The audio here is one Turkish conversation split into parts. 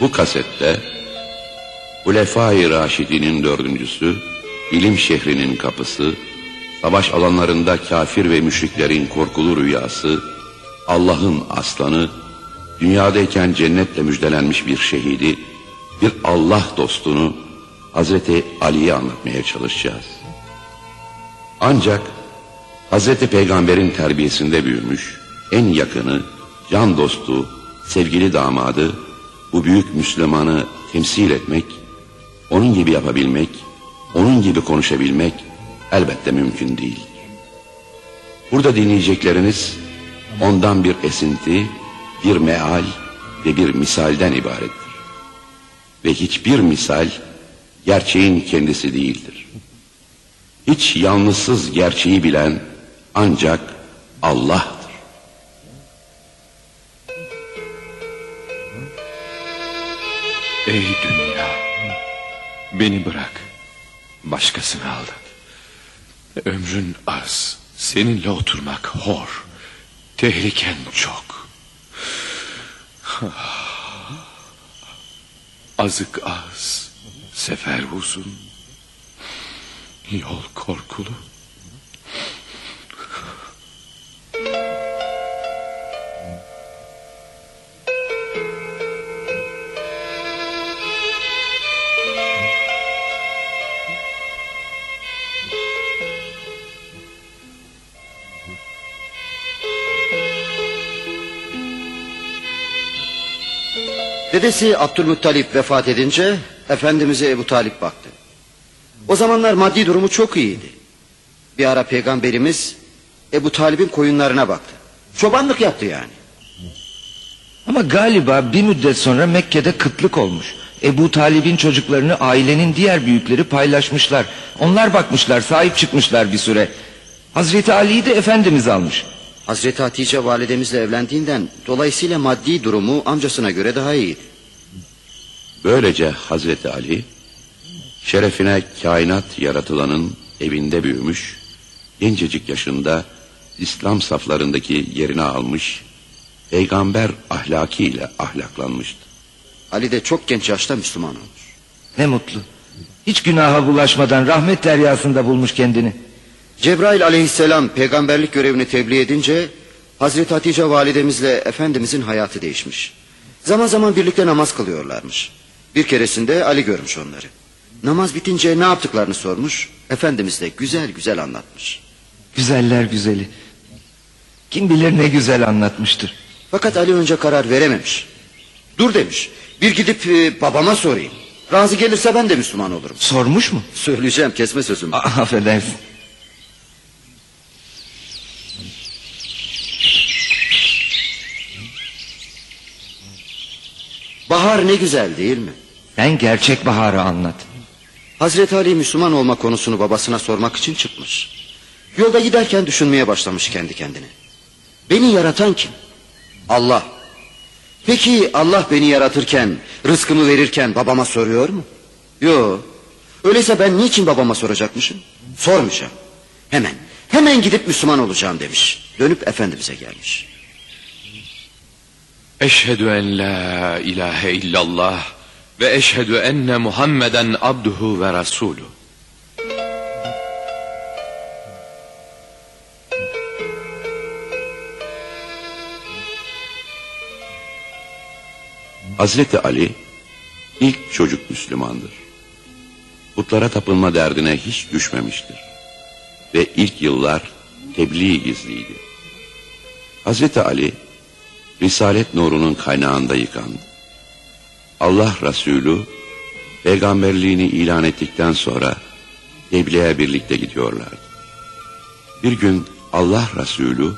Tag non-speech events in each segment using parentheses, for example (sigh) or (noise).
Bu kasette Ulefai Raşidi'nin dördüncüsü, ilim şehrinin kapısı, savaş alanlarında kafir ve müşriklerin korkulu rüyası, Allah'ın aslanı, dünyadayken cennetle müjdelenmiş bir şehidi, bir Allah dostunu Hazreti Ali'ye anlatmaya çalışacağız. Ancak Hazreti Peygamber'in terbiyesinde büyümüş, en yakını, can dostu, sevgili damadı, bu büyük Müslümanı temsil etmek, onun gibi yapabilmek, onun gibi konuşabilmek elbette mümkün değil. Burada dinleyecekleriniz ondan bir esinti, bir meal ve bir misalden ibarettir. Ve hiçbir misal gerçeğin kendisi değildir. Hiç yalnızsız gerçeği bilen ancak Allah'tır. Ey dünya Beni bırak. Başkasını aldat Ömrün az Seninle oturmak hor. Tehliken çok. (sighs) Azık az Sefer uzun. Yol korkulu Dedesi Abdülmuttalip vefat edince Efendimiz'e Ebu Talip baktı. O zamanlar maddi durumu çok iyiydi. Bir ara peygamberimiz Ebu Talip'in koyunlarına baktı. Çobanlık yaptı yani. Ama galiba bir müddet sonra Mekke'de kıtlık olmuş. Ebu Talib'in çocuklarını ailenin diğer büyükleri paylaşmışlar. Onlar bakmışlar, sahip çıkmışlar bir süre. Hazreti Ali'yi de Efendimiz almış. Hazreti Hatice validemizle evlendiğinden dolayısıyla maddi durumu amcasına göre daha iyiydi. Böylece Hazreti Ali şerefine kainat yaratılanın evinde büyümüş, gencecik yaşında İslam saflarındaki yerini almış, peygamber ahlakiyle ahlaklanmıştı. Ali de çok genç yaşta Müslüman olmuş. Ne mutlu. Hiç günaha bulaşmadan rahmet deryasında bulmuş kendini. Cebrail aleyhisselam peygamberlik görevini tebliğ edince Hazreti Hatice validemizle Efendimizin hayatı değişmiş. Zaman zaman birlikte namaz kılıyorlarmış. Bir keresinde Ali görmüş onları. Namaz bitince ne yaptıklarını sormuş. Efendimiz de güzel güzel anlatmış. Güzeller güzeli. Kim bilir ne güzel anlatmıştır. Fakat Ali önce karar verememiş. Dur demiş. Bir gidip e, babama sorayım. Razı gelirse ben de Müslüman olurum. Sormuş mu? Söyleyeceğim kesme sözümü. A affedersin. Bahar ne güzel değil mi? Sen gerçek baharı anlat. Hazreti Ali Müslüman olma konusunu babasına sormak için çıkmış. Yolda giderken düşünmeye başlamış kendi kendine. Beni yaratan kim? Allah. Peki Allah beni yaratırken, rızkımı verirken babama soruyor mu? Yok. Öyleyse ben niçin babama soracakmışım? Sormayacağım. Hemen, hemen gidip Müslüman olacağım demiş. Dönüp Efendimiz'e gelmiş. Eşhedü en la ilahe illallah ve eşhedü enne Muhammeden abduhu ve rasulü. Hazreti Ali ilk çocuk Müslümandır. Putlara tapınma derdine hiç düşmemiştir. Ve ilk yıllar tebliğ gizliydi. Hazreti Ali Risalet nurunun kaynağında yıkandı. Allah Resulü peygamberliğini ilan ettikten sonra tebliğe birlikte gidiyorlardı. Bir gün Allah Resulü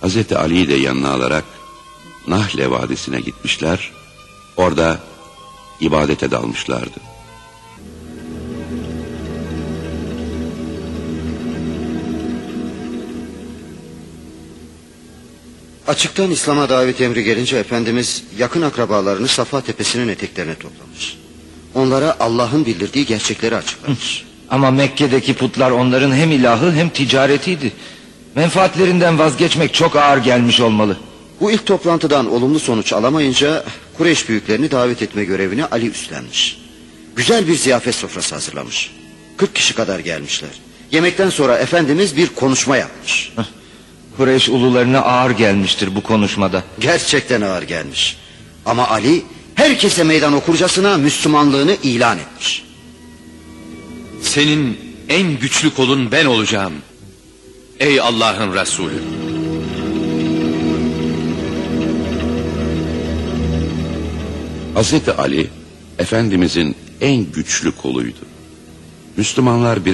Hazreti Ali'yi de yanına alarak Nahle Vadisi'ne gitmişler. Orada ibadete dalmışlardı. Açıktan İslam'a davet emri gelince Efendimiz yakın akrabalarını Safa Tepesi'nin eteklerine toplamış. Onlara Allah'ın bildirdiği gerçekleri açıklamış. Ama Mekke'deki putlar onların hem ilahı hem ticaretiydi. Menfaatlerinden vazgeçmek çok ağır gelmiş olmalı. Bu ilk toplantıdan olumlu sonuç alamayınca Kureyş büyüklerini davet etme görevini Ali üstlenmiş. Güzel bir ziyafet sofrası hazırlamış. 40 kişi kadar gelmişler. Yemekten sonra Efendimiz bir konuşma yapmış. Kureyş ulularına ağır gelmiştir bu konuşmada. Gerçekten ağır gelmiş. Ama Ali herkese meydan okurcasına Müslümanlığını ilan etmiş. Senin en güçlü kolun ben olacağım. Ey Allah'ın Resulü. Hazreti Ali Efendimizin en güçlü koluydu. Müslümanlar bir